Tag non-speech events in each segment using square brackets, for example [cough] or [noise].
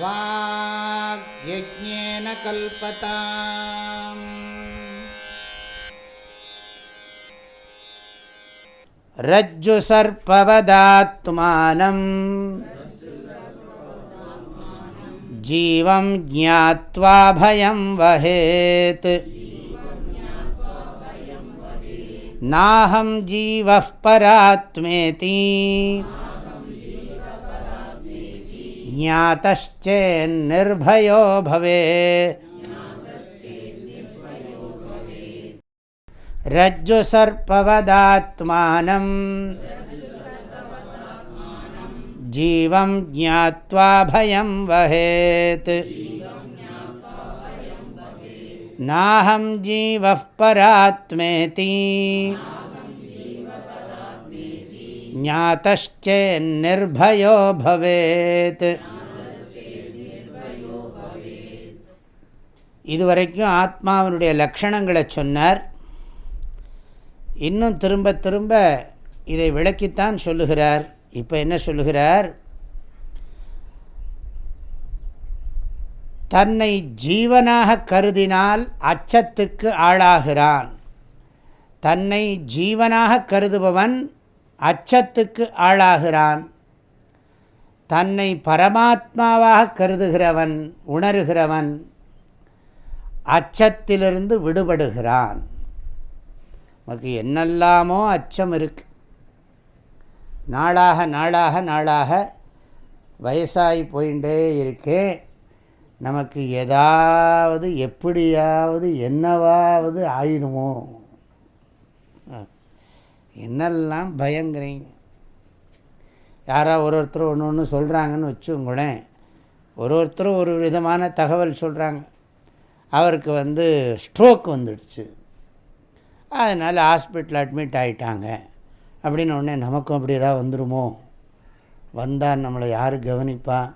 वाग्यज्ञेन कल्पताम्। रज्जुसर्पवदात्मानम् जीवं ज्ञात्वा भयं वहेत्। नाहं जीवः परात्मेति ज्ञातश्चेन्निर्भयो भवे रज्जुसर्पवदात्मानं। जीवं ज्ञात्वा भयं वहेत्। नाहं जीवः परात्मेति। ज्ञातश्चेन्निर्भयो भवेत् இதுவரைக்கும் ஆத்மாவினுடைய லக்ஷணங்களை சொன்னார் இன்னும் திரும்ப திரும்ப இதை விளக்கித்தான் சொல்லுகிறார் இப்போ என்ன சொல்லுகிறார் தன்னை ஜீவனாக கருதினால் அச்சத்துக்கு ஆளாகிறான் தன்னை ஜீவனாக கருதுபவன் அச்சத்துக்கு ஆளாகிறான். தன்னை பரமாத்மாவாக கருதுகிறவன் உணர்கிறவன் அச்சத்திலிருந்து விடுபடுகிறான். நமக்கு என்னெல்லாமோ அச்சம் இருக்கு. நாளாக நாளாக நாளாக வயசாகி போயிட்டே இருக்கேன் நமக்கு ஏதாவது எப்படியாவது என்னவாவது ஆயிடுமோ. என்னெல்லாம் பயங்கிறீங்க யாராக ஒரு ஒருத்தர் ஒன்று ஒன்று சொல்கிறாங்கன்னு வச்சுங்களேன் ஒரு ஒருத்தரும் ஒரு விதமான தகவல் சொல்கிறாங்க அவருக்கு வந்து ஸ்ட்ரோக் வந்துடுச்சு. அதனால் ஹாஸ்பிட்டல் அட்மிட் ஆகிட்டாங்க அப்படின்னு உடனே நமக்கும் அப்படி ஏதாவது வந்துடுமோ வந்தால் நம்மளை யார் கவனிப்பா?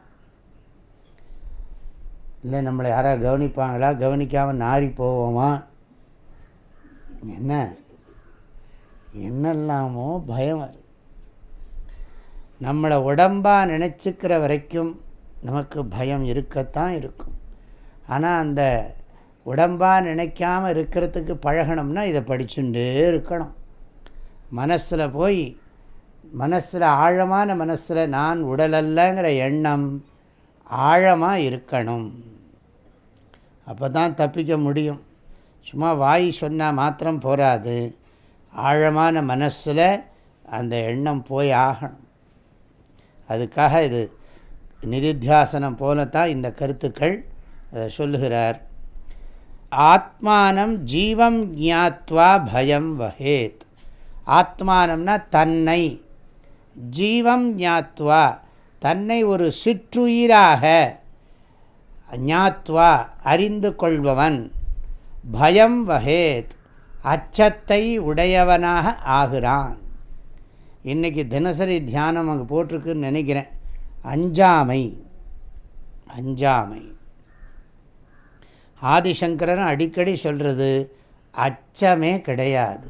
இல்லை நம்மளை யாராவது கவனிப்பாங்களா? கவனிக்காமல் நாரி போவோமா? என்ன? என்னெல்லாமோ பயம் வருது நம்மளை உடம்பாக நினச்சிக்கிற வரைக்கும் நமக்கு பயம் இருக்கத்தான் இருக்கும். ஆனால் அந்த உடம்பாக நினைக்காமல் இருக்கிறதுக்கு பழகணும்னா இதை படிச்சுட்டே இருக்கணும். மனசில் போய் மனசில் ஆழமான மனசில் நான் உடலல்லங்கிற எண்ணம் ஆழமாக இருக்கணும். அப்போ தான் தப்பிக்க முடியும். சும்மா வாய் சொன்னால் மாத்திரம் போராது ஆழமான மனசில் அந்த எண்ணம் போய் ஆகணும். அதுக்காக இது நிதித்தியாசனம் போல தான் இந்த கருத்துக்கள் சொல்லுகிறார். ஆத்மானம் ஜீவம் ஞாத்வா பயம் வகேத் ஆத்மானம்னா தன்னை. ஜீவம் ஞாத்வா தன்னை ஒரு சிற்றுயிராக ஞாத்வா அறிந்து கொள்பவன். பயம் வகேத் அச்சத்தை உடையவனாக ஆகிறான். இன்றைக்கி தினசரி தியானம் அங்கே போட்டிருக்குன்னு நினைக்கிறேன். அஞ்சாமை. அஞ்சாமை. ஆதிசங்கரன் அடிக்கடி சொல்கிறது அச்சமே கிடையாது.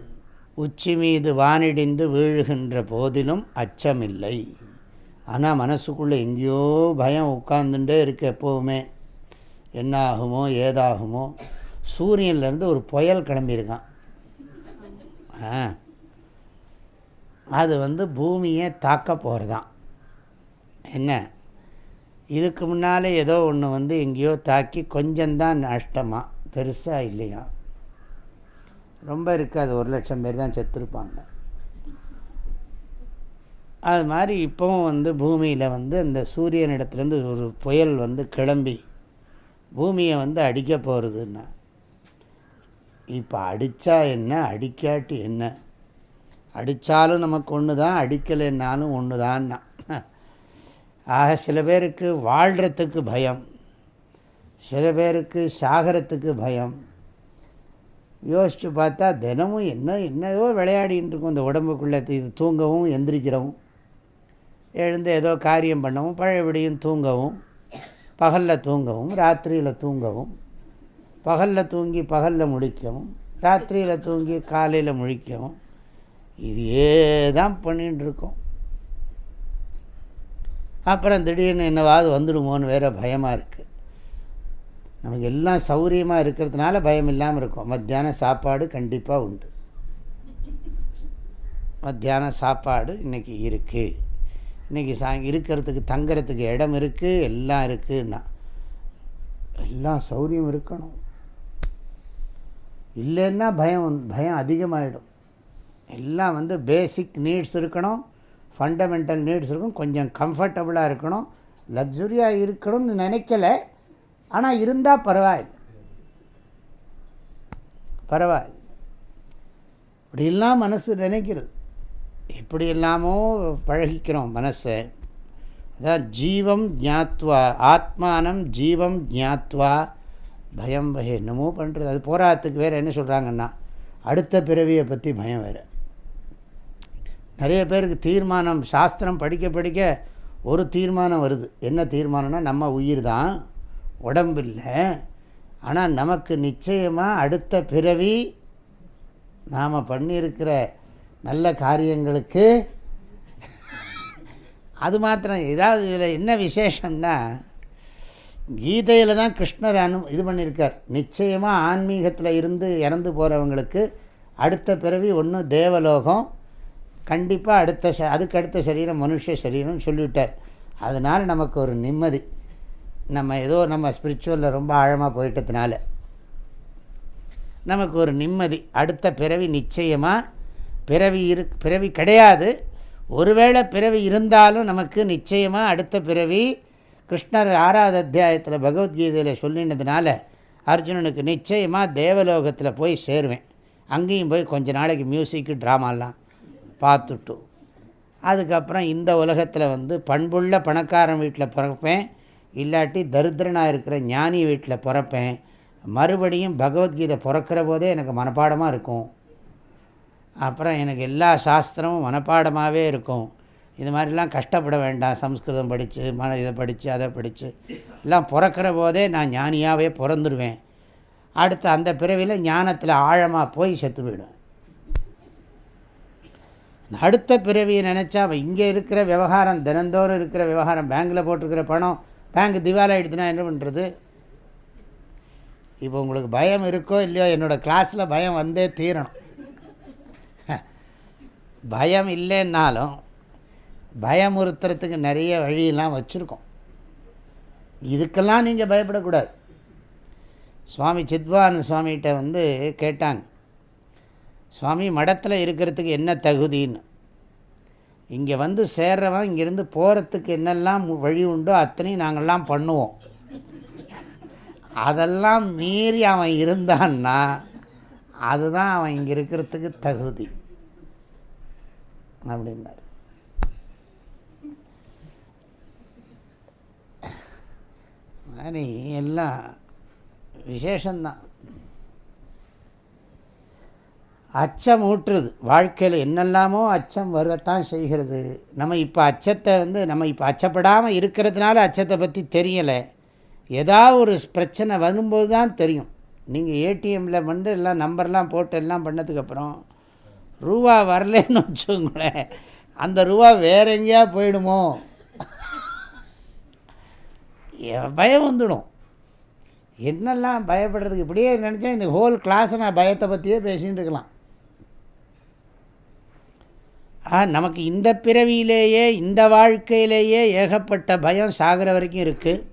உச்சி மீது வானிடிந்து வீழுகின்ற போதிலும் அச்சமில்லை. ஆனால் மனசுக்குள்ளே எங்கேயோ பயம் உட்கார்ந்துட்டே இருக்கு எப்போவுமே. என்னாகுமோ ஏதாகுமோ. சூரியன்லேருந்து ஒரு புயல் கிளம்பியிருக்கான். அது வந்து பூமியை தாக்க போகிறதான் என்ன? இதுக்கு முன்னால் ஏதோ ஒன்று வந்து எங்கேயோ தாக்கி கொஞ்சம்தான் நஷ்டமாக பெருசாக இல்லையா? ரொம்ப இருக்காது ஒரு லட்சம் பேர் தான் செத்துருப்பாங்க. அது மாதிரி இப்போவும் வந்து பூமியில் வந்து அந்த சூரியனிடத்துலேருந்து ஒரு புயல் வந்து கிளம்பி பூமியை வந்து அடிக்க போகிறதுன்னா இப்போ அடித்தா என்ன அடிக்காட்டி என்ன? அடித்தாலும் நமக்கு ஒன்று தான் அடிக்கலைன்னாலும் ஒன்று தான்னா ஆக சில பேருக்கு வாழ்கிறதுக்கு பயம் சில பேருக்கு சாகரத்துக்கு பயம். யோசித்து பார்த்தா தினமும் என்ன என்னதோ விளையாடின்னு இருக்கும். இந்த உடம்புக்குள்ளே இது தூங்கவும் எந்திரிக்கிறவும். எழுந்து ஏதோ காரியம் பண்ணவும் பழையபடியும் தூங்கவும் பகலில் தூங்கவும் ராத்திரியில் தூங்கவும். பகலில் தூங்கி பகலில் முழிக்கவும் ராத்திரியில் தூங்கி காலையில் முழிக்கவும் இதையே தான் பண்ணிட்டுருக்கோம் அப்புறம் திடீர்னு என்னவாவது வந்துடுமோன்னு வேறு பயமாக இருக்குது நமக்கு எல்லாம் சௌரியமாக இருக்கிறதுனால பயம் இல்லாமல் இருக்கும். மத்தியானம் சாப்பாடு கண்டிப்பாக உண்டு. மத்தியானம் சாப்பாடு இன்றைக்கி இருக்குது இன்றைக்கி சா இருக்கிறதுக்கு தங்கிறதுக்கு இடம் இருக்குது எல்லாம் இருக்குன்னா எல்லாம் சௌரியம் இருக்கணும். இல்லைன்னா பயம் பயம் அதிகமாகிடும் எல்லாம் வந்து பேசிக் நீட்ஸ் இருக்கணும். ஃபண்டமெண்டல் நீட்ஸ் இருக்கும். கொஞ்சம் கம்ஃபர்டபுளாக இருக்கணும். லக்ஸுரியாக இருக்கணும்னு நினைக்கலை. ஆனால் இருந்தால் பரவாயில்லை. பரவாயில்ல. இப்படிலாம் மனசு நினைக்கிறது. இப்படி எல்லாமோ பழகிக்கிறோம் மனசை. அதான் ஜீவம் ஜாத்வா ஆத்மானம் ஜீவம் ஜாத்வா பயம் பய என்னமோ பண்ணுறது அது போராட்டத்துக்கு வேறு என்ன சொல்கிறாங்கன்னா அடுத்த பிறவியை பற்றி பயம் வேறு. நிறைய பேருக்கு தீர்மானம் சாஸ்திரம் படிக்க படிக்க ஒரு தீர்மானம் வருது. என்ன தீர்மானம்னா நம்ம உயிர் தான் உடம்பு இல்லை. ஆனால் நமக்கு நிச்சயமாக அடுத்த பிறவி நாம் பண்ணியிருக்கிற நல்ல காரியங்களுக்கு அது மாத்திரம். ஏதாவது இதில் என்ன விசேஷம்னா கீதையில் தான் கிருஷ்ணர் அனு இது பண்ணியிருக்கார். நிச்சயமாக ஆன்மீகத்தில் இருந்து இறந்து போகிறவங்களுக்கு அடுத்த பிறவி ஒன்று தேவலோகம் கண்டிப்பாக அடுத்த ச அதுக்கு அடுத்த சரீரம் மனுஷ சரீரம்னு சொல்லிவிட்டார். அதனால் நமக்கு ஒரு நிம்மதி. நம்ம ஏதோ நம்ம ஸ்பிரிச்சுவலில் ரொம்ப ஆழமாக போயிட்டதுனால. நமக்கு ஒரு நிம்மதி. அடுத்த பிறவி நிச்சயமாக பிறவி இரு பிறவி கிடையாது. ஒருவேளை பிறவி இருந்தாலும் நமக்கு நிச்சயமாக அடுத்த பிறவி கிருஷ்ணர் ஆறாவது அத்தியாயத்தில் பகவத்கீதையில் சொல்லினதுனால அர்ஜுனனுக்கு நிச்சயமாக தேவலோகத்தில் போய் சேருவேன். அங்கேயும் போய் கொஞ்ச நாளைக்கு மியூசிக்கு ட்ராமாலாம் பார்த்துட்டு. அதுக்கப்புறம் இந்த உலகத்தில் வந்து பண்புள்ள பணக்காரன் வீட்டில் பிறப்பேன். இல்லாட்டி தரித்திரனாக இருக்கிற ஞானி வீட்டில் பிறப்பேன். மறுபடியும் பகவத்கீதை பிறக்கிற போதே எனக்கு மனப்பாடமாக இருக்கும். அப்புறம் எனக்கு எல்லா சாஸ்திரமும் மனப்பாடமாகவே இருக்கும். இது மாதிரிலாம் கஷ்டப்பட வேண்டாம். சம்ஸ்கிருதம் படித்து மன இதை படித்து அதை படித்து எல்லாம் பிறக்கிற போதே நான் ஞானியாகவே பிறந்துடுவேன் அடுத்து அந்த பிறவியில் ஞானத்தில் ஆழமாக போய் செத்து போயிடும் அடுத்த பிறவியை நினச்சா இங்கே இருக்கிற விவகாரம் தினந்தோறும் இருக்கிற விவகாரம் பேங்கில் போட்டிருக்கிற பணம் பேங்க் திவால் ஆகிடுச்சுன்னா என்ன பண்ணுறது இப்போ உங்களுக்கு பயம் இருக்கோ இல்லையோ என்னோடய கிளாஸில் பயம் வந்தே தீரணும். [laughs] பயம் இல்லைன்னாலும் பயமுறுத்துறதுக்கு நிறைய வழியெல்லாம் வச்சுருக்கோம். இதுக்கெல்லாம் நீங்கள் பயப்படக்கூடாது. சுவாமி சித்வானந்த சுவாமிகிட்ட வந்து கேட்டாங்க சுவாமி மடத்தில் இருக்கிறதுக்கு என்ன தகுதின்னு? இங்கே வந்து சேர்றவன் இங்கேருந்து போகிறதுக்கு என்னெல்லாம் வழி உண்டோ அத்தனையும் நாங்கள்லாம் பண்ணுவோம். அதெல்லாம் மீறி அவன் இருந்தான்னா அதுதான் அவன் இங்கே இருக்கிறதுக்கு தகுதி. அப்படின்னார். மாதிரி எல்லாம் விசேஷந்தான். அச்சம் ஊற்றுது வாழ்க்கையில் என்னெல்லாமோ அச்சம் வரத்தான் செய்கிறது. நம்ம இப்போ அச்சத்தை வந்து நம்ம இப்போ அச்சப்படாமல் இருக்கிறதுனால அச்சத்தை பற்றி தெரியலை. ஏதாவது ஒரு பிரச்சனை வரும்போது தான் தெரியும். நீங்கள் ஏடிஎம்மில் வந்து எல்லாம் நம்பர்லாம் போட்டு எல்லாம் பண்ணதுக்கப்புறம் ரூபா வரலன்னு வச்சுக்கோங்களேன். அந்த ரூபா வேற எங்கேயா போயிடுமோ? பயம் வந்துடும். என்னெல்லாம் பயப்படுறதுக்கு? இப்படியே நினச்சா இந்த ஹோல் கிளாஸை நான் பயத்தை பற்றியே பேசின்னு இருக்கலாம். நமக்கு இந்த பிறவியிலேயே இந்த வாழ்க்கையிலேயே ஏகப்பட்ட பயம் சாகிற வரைக்கும் இருக்குது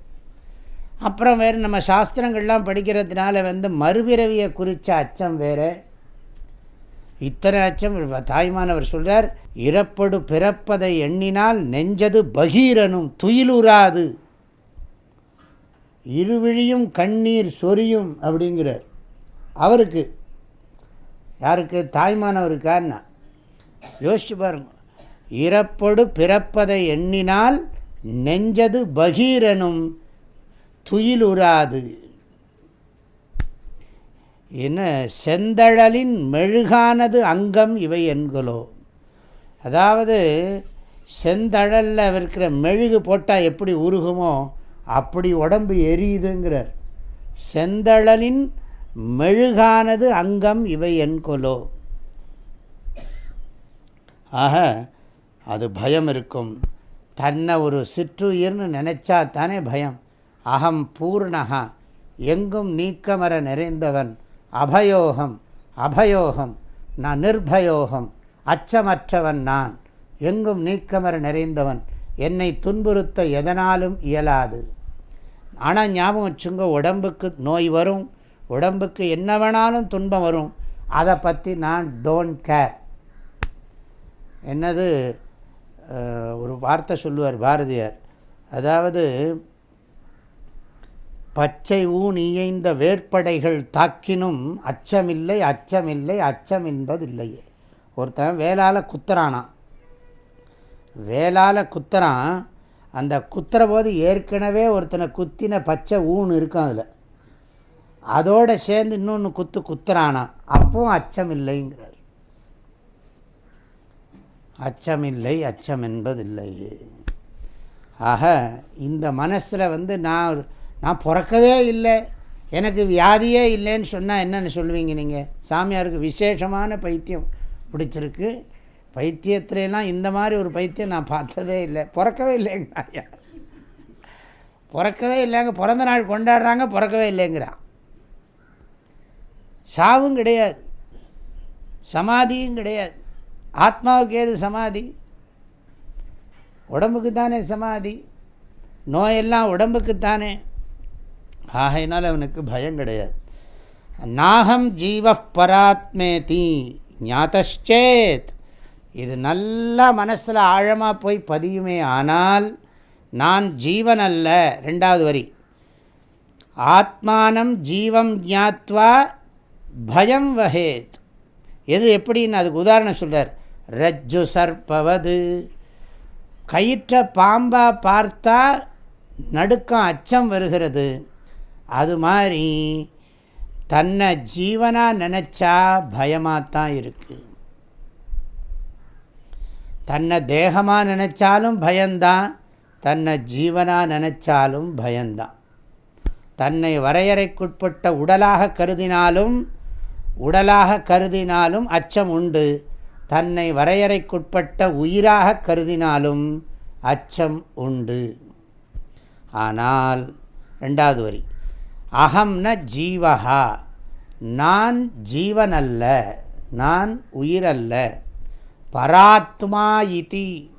அப்புறம் வேறு நம்ம சாஸ்திரங்கள்லாம் படிக்கிறதுனால வந்து மறுபிறவியை குறித்த அச்சம் வேறு. இத்தனை அச்சம் தாய்மானவர் சொல்கிறார் இறப்படு பிறப்பதை எண்ணினால் நெஞ்சது பகீரனும் துயிலுறாது. இருவிழியும் கண்ணீர் சொரியும் அப்படிங்கிறார். அவருக்கு யாருக்கு? தாய்மானவருக்கான்னா யோசிச்சு பாருங்க. இறப்படு பிறப்பதை எண்ணினால் நெஞ்சது பகீரனும் துயிலுறாது. என்ன? செந்தழலின் மெழுகானது அங்கம் இவை என்களோ. அதாவது செந்தழலில் இருக்கிற மெழுகு போட்டால் எப்படி உருகுமோ அப்படி உடம்பு எரியுதுங்கிறார். செந்தளனின் மெழுகானது அங்கம் இவை என்கொலோ ஆக அது பயம் இருக்கும். தன்னை ஒரு சிற்றுயிர்னு நினச்சா தானே பயம். அகம் பூர்ணகா எங்கும் நீக்கமர நிறைந்தவன். அபயோகம் அபயோகம் நான் நிர்பயோகம். அச்சமற்றவன் நான். எங்கும் நீக்கமர நிறைந்தவன். என்னை துன்புறுத்த எதனாலும் இயலாது. ஆனால் ஞாபகம் வச்சுங்க உடம்புக்கு நோய் வரும் உடம்புக்கு என்ன வேணாலும் துன்பம் வரும் அதை பற்றி நான் டோன்ட் கேர். என்னது ஒரு வார்த்தை சொல்லுவார் பாரதியார். அதாவது பச்சை ஊன் இயைந்த வேற்படைகள் தாக்கினும் அச்சமில்லை அச்சமில்லை அச்சம் என்பதில்லையே. ஒருத்தன் வேலால் குத்துறானான் வேலால் குத்துறான் அந்த குத்துற போது ஏற்கனவே ஒருத்தனை குத்தின பச்சை ஊன் இருக்கும் அதில். அதோடு சேர்ந்து இன்னொன்று குத்து குத்துறானா? அப்பவும் அச்சம் இல்லைங்கிறார் அச்சமில்லை அச்சம் என்பதில்லை ஆக இந்த மனசில் வந்து நான் நான் பிறக்கவே இல்லை. எனக்கு வியாதியே இல்லைன்னு சொன்னால் என்னென்னு சொல்லுவீங்க நீங்கள் சாமியாருக்கு விசேஷமான பைத்தியம் பிடிச்சிருக்கு. பைத்தியத்துலாம் இந்த மாதிரி ஒரு பைத்தியம் நான் பார்த்ததே இல்லை. பிறக்கவே இல்லைங்க ஐயா. பிறக்கவே இல்லைங்க. பிறந்த நாள் கொண்டாடுறாங்க பிறக்கவே இல்லைங்கிறான் சாவும் கிடையாது. சமாதியும் கிடையாது. ஆத்மாவுக்கு ஏது சமாதி? உடம்புக்கு தானே சமாதி? நோயெல்லாம் உடம்புக்குத்தானே? ஆகையினால் அவனுக்கு பயம் கிடையாது. நாகம் ஜீவ பராத்மேதி ஞாத்தேத் இது நல்லா மனசில் ஆழமாக போய் பதியுமே ஆனால் நான் ஜீவன் அல்ல ரெண்டாவது வரி. ஆத்மானம் ஜீவம் ஜாத்வா பயம் வகேத் எது எப்படின்னு அதுக்கு உதாரணம் சொல்கிறார் ரஜ்ஜு சர்பவது கயிற்ற பாம்பாக பார்த்தா நடுக்கம் அச்சம் வருகிறது. அது மாதிரி தன்னை ஜீவனாக நினச்சா பயமாகத்தான் இருக்குது தன்னை தேகமாக நினச்சாலும் பயந்தான் தன்னை ஜீவனாக நினச்சாலும் பயந்தான். தன்னை வரையறைக்குட்பட்ட உடலாக கருதினாலும் உடலாக கருதினாலும் அச்சம் உண்டு. தன்னை வரையறைக்குட்பட்ட உயிராக கருதினாலும் அச்சம் உண்டு. ஆனால் ரெண்டாவது வரி. அகம்ன ஜீவகா நான் ஜீவனல்ல. நான் உயிரல்ல. பராத்மா இதி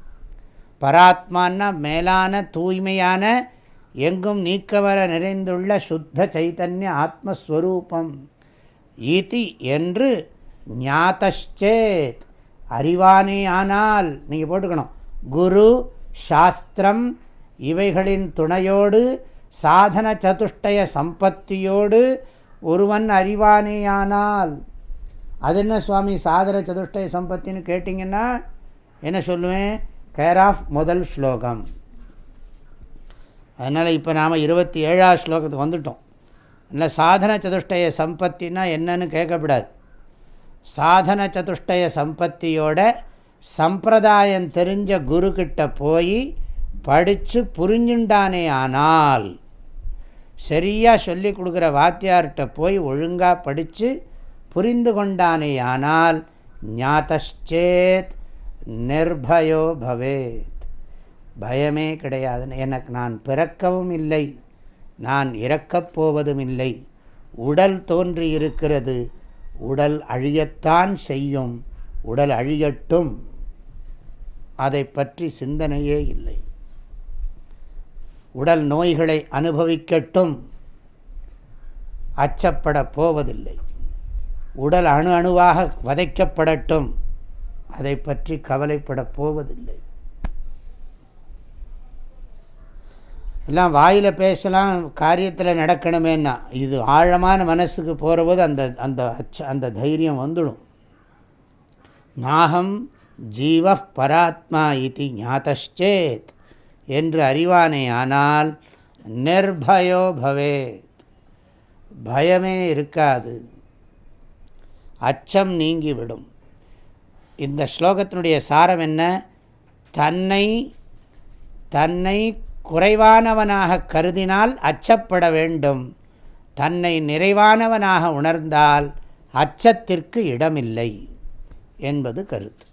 பராத்மான்னா மேலான தூய்மையான எங்கும் நீக்கவர நிறைந்துள்ள சுத்த சைத்தன்ய ஆத்மஸ்வரூபம். ஈதி என்று ஞாத்தேத் அறிவானே ஆனால் நீங்கள் போட்டுக்கணும். குரு சாஸ்திரம் இவைகளின் துணையோடு சாதன சதுஷ்டய சம்பத்தியோடு ஒருவன் அறிவானேயானால். அது என்ன சுவாமி சாதன சதுஷ்டய சம்பத்தின்னு கேட்டிங்கன்னா என்ன சொல்லுவேன்? கேர் ஆஃப் முதல் ஸ்லோகம். அதனால் இப்போ நாம் இருபத்தி ஏழாவது ஸ்லோகத்துக்கு வந்துட்டோம். இல்லை சாதன சதுஷ்டய சம்பத்தின்னா என்னன்னு கேட்கக்கூடாது. சாதன சதுஷ்டய சம்பத்தியோட சம்பிரதாயம் தெரிஞ்ச குருக்கிட்ட போய் படித்து புரிஞ்சுண்டானே ஆனால் சரியாக சொல்லி கொடுக்குற வாத்தியார்கிட்ட போய் ஒழுங்காக படித்து புரிந்து கொண்டானே ஆனால் ஞாத்தேத் நிர்பயோ பவேத். பயமே கிடையாது. எனக்கு நான் பிறக்கவும் இல்லை. நான் இறக்கப் போவதும் இல்லை. உடல் தோன்றி இருக்கிறது. உடல் அழியத்தான் செய்யும். உடல் அழியட்டும். அதை பற்றி சிந்தனையே இல்லை. உடல் நோய்களை அனுபவிக்கட்டும். அச்சப்பட போவதில்லை. உடல் அணு அணுவாக வதைக்கப்படட்டும். அதை பற்றி கவலைப்படப் போவதில்லை. எல்லாம் வாயில் பேசலாம் காரியத்தில் நடக்கணுமேன்னா இது ஆழமான மனசுக்கு போகிறபோது அந்த அந்த அச்ச அந்த தைரியம் வந்துடும். நாகம் ஜீவ பராத்மா இது ஞாத்தேத் என்று அறிவானே ஆனால் நிர்பயோ பவேத். பயமே இருக்காது. அச்சம் நீங்கிவிடும். இந்த ஸ்லோகத்தினுடைய சாரம் என்ன? தன்னை தன்னை குறைவானவனாக கருதினால் அச்சப்பட வேண்டும். தன்னை நிறைவானவனாக உணர்ந்தால் அச்சத்திற்கு இடமில்லை என்பது கருத்து.